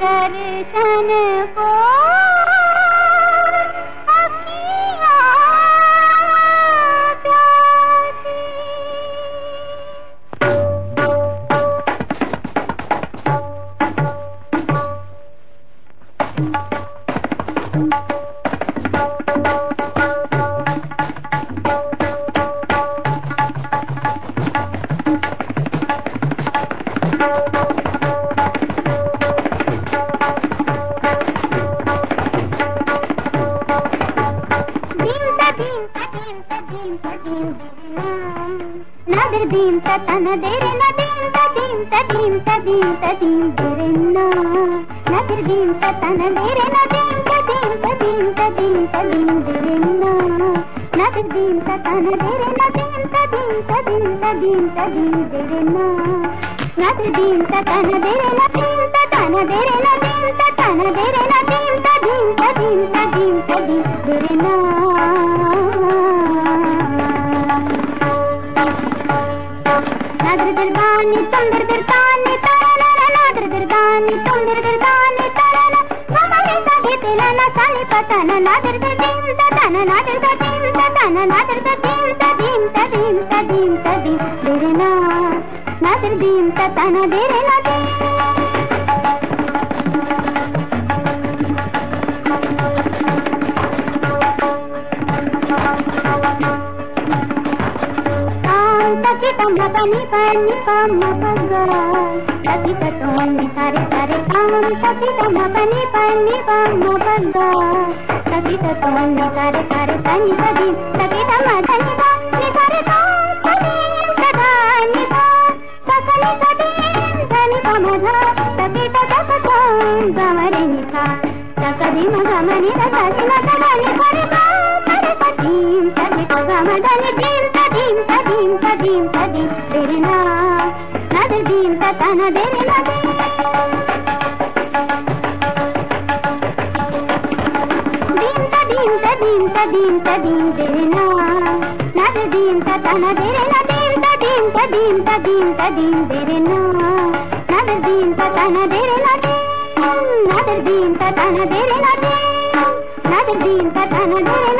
दर्शन को Thank you. నదర్ దీం తన దీంత దీంత దీంత తదీం తదీం తదీం దేరెన్నా నదర్ దీం దీంత దేరే నదీం తదీం తదీం తదీం దీంత దేరెన్నా నదర్ దీం తన దేరే నదీం తదీం తదీం తన నాదర్ దిం తన నాదర్ దిం తదిం తదిం తదిం తదిం దిరనా నాదర్ దిం తన దిరనా తగితమ్మ పని పని పమ్మ పగ్గ తగితోన్ని సరే సరే కామం తగితమ్మ పని పని పమ్మ పగ్గ తగితోన్ని సరే సరే తని పది తగితమ్మ ధని ధని సరే తని కదా నిధా సకలి సది ధని పమధ తగిత తగతం గమరి నిధా తకది మగమని రసని మగమని సరే నదర్ దీం తన దెరినా దీం తదీం తదీం తదీం తదీం తెరినా నదర్ దీం తన దెరినా దీం తదీం తదీం తదీం తదీం తెరినా నదర్ దీం తన దెరినా